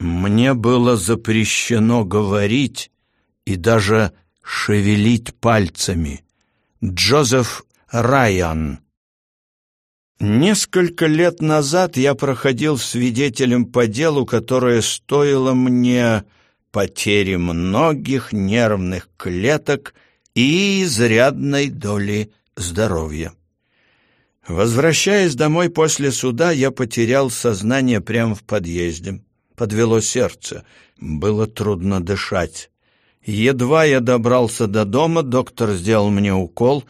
Мне было запрещено говорить и даже шевелить пальцами. Джозеф Райан Несколько лет назад я проходил свидетелем по делу, которое стоило мне потери многих нервных клеток и изрядной доли здоровья. Возвращаясь домой после суда, я потерял сознание прямо в подъезде. Подвело сердце, было трудно дышать. Едва я добрался до дома, доктор сделал мне укол.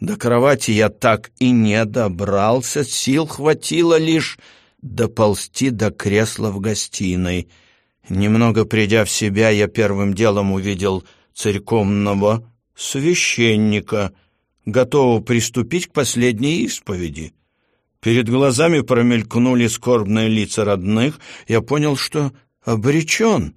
До кровати я так и не добрался, сил хватило лишь доползти до кресла в гостиной. Немного придя в себя, я первым делом увидел церковного священника, готового приступить к последней исповеди. Перед глазами промелькнули скорбные лица родных, я понял, что обречен.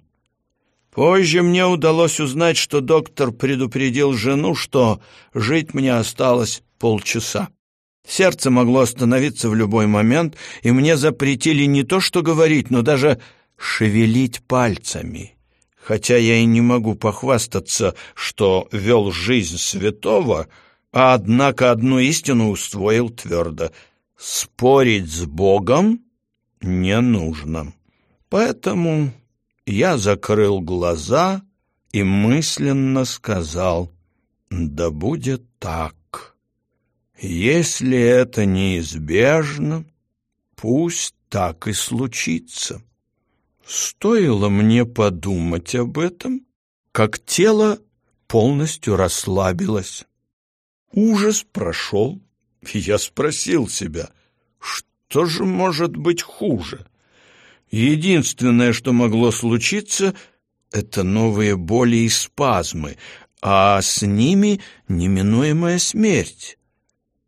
Позже мне удалось узнать, что доктор предупредил жену, что жить мне осталось полчаса. Сердце могло остановиться в любой момент, и мне запретили не то что говорить, но даже шевелить пальцами. Хотя я и не могу похвастаться, что вел жизнь святого, а однако одну истину усвоил твердо. Спорить с Богом не нужно. Поэтому я закрыл глаза и мысленно сказал, «Да будет так. Если это неизбежно, пусть так и случится». Стоило мне подумать об этом, как тело полностью расслабилось. Ужас прошел, я спросил себя, что же может быть хуже? Единственное, что могло случиться, это новые боли и спазмы, а с ними неминуемая смерть.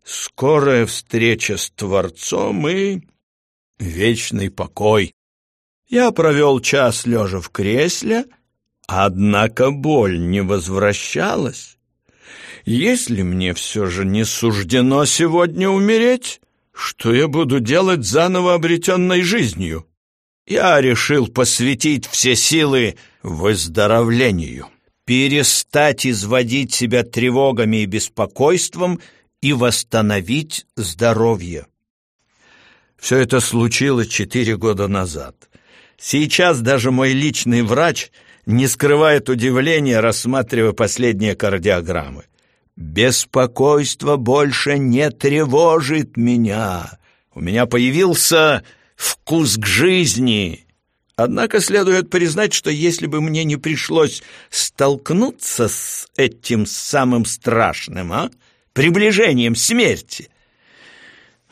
Скорая встреча с Творцом и вечный покой. Я провел час лежа в кресле, однако боль не возвращалась. Если мне все же не суждено сегодня умереть, что я буду делать заново обретенной жизнью? Я решил посвятить все силы выздоровлению, перестать изводить себя тревогами и беспокойством и восстановить здоровье. Все это случилось четыре года назад. Сейчас даже мой личный врач не скрывает удивления, рассматривая последние кардиограммы. «Беспокойство больше не тревожит меня. У меня появился вкус к жизни». Однако следует признать, что если бы мне не пришлось столкнуться с этим самым страшным, а, приближением смерти,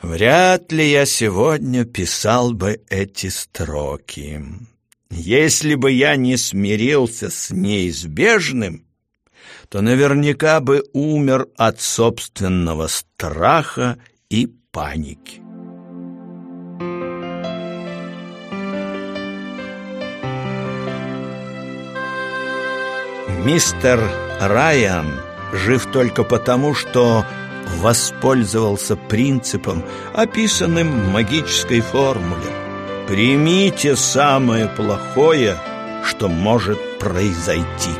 Вряд ли я сегодня писал бы эти строки. Если бы я не смирился с неизбежным, то наверняка бы умер от собственного страха и паники. Мистер Райан жив только потому, что воспользовался принципом, описанным в магической формуле. Примите самое плохое, что может произойти.